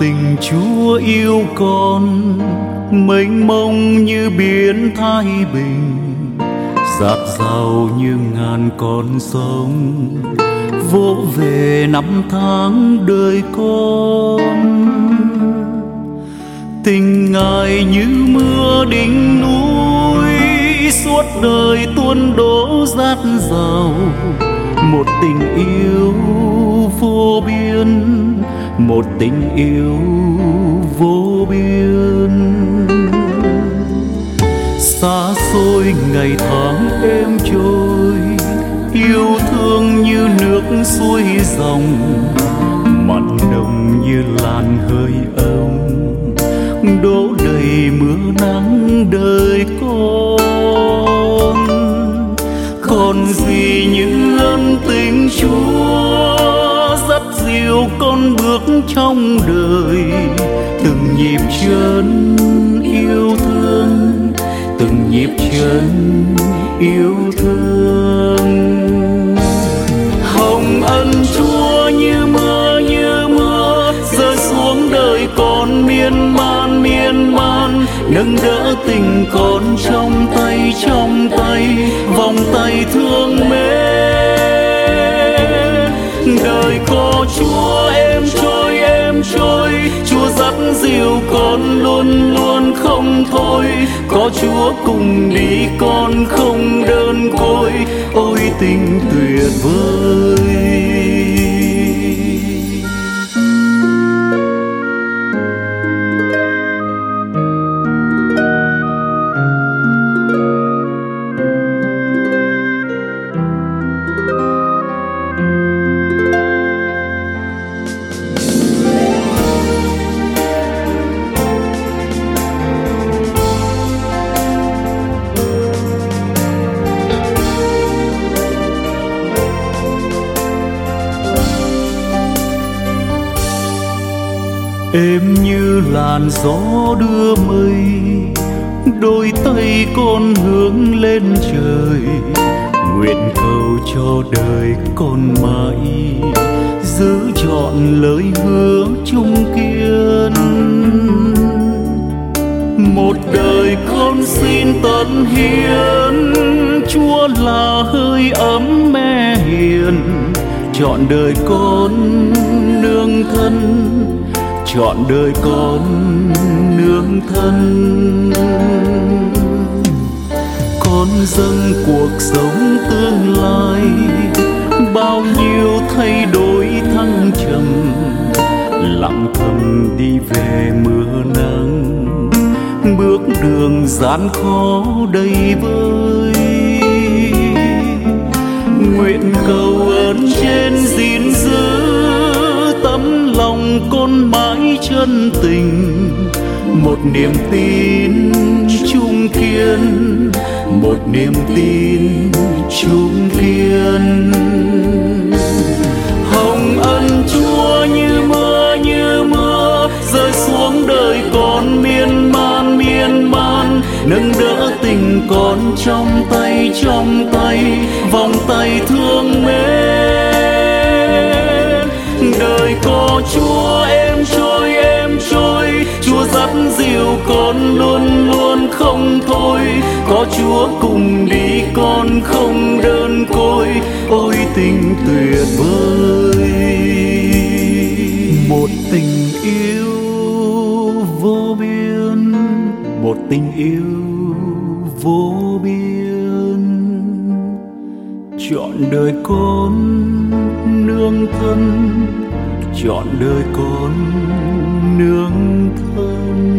tình chúa yêu con, mênh mông như biển thái bình dạt dào như ngàn con sông vỗ về năm tháng đời con, tình ngài như mưa đỉnh núi, suốt đời tuôn đổ rát rào. Một tình yêu vô biên một tình yêu vô biên. Xa xôi ngày tháng êm trôi, yêu thương như nước suối dòng mặn nồng như làn hơi ấm. Đổ đầy mưa nắng đời con, còn gì những ân tình chúa? Dìu con bước trong đời? Từng nhịp chân yêu thương, từng nhịp chân yêu thương. Hồng ân chúa như mưa như mưa, rơi xuống đời con miên man miên man. Nâng đỡ tình con trong tay trong tay, vòng tay thương mến đời có chúa, em trôi em trôi. Chúa dắt dìu con luôn luôn không thôi. Có chúa cùng đi, con êm như làn gió đưa mây, đôi tay con hướng lên trời. Nguyện cầu cho đời con mãi, giữ trọn lời hứa chung kiên. Một đời con xin tận hiến, chúa là hơi ấm mẹ hiền. Chọn đời con nương thân chọn đời con nương thân con dâng cuộc sống tương lai, bao nhiêu thay đổi thăng trầm lặng thầm đi về mưa nắng, bước đường gian khó đầy vơi nguyện cầu ơn trên gìn giữ tấm lòng con mà chân tình, một niềm tin chung kiên, một niềm tin chung kiên. Hồng ân chúa như mưa như mưa, rơi xuống đời con miên man miên man, nâng đỡ tình con trong tay trong tay, vòng tay thương mến. Đời có chúa con luôn luôn không thôi. Có chúa cùng đi, con không đơn côi. Ôi tình tuyệt vời. Một tình yêu vô biên. Một tình yêu vô biên. Chọn đời con nương thân. Chọn đời con nương thân.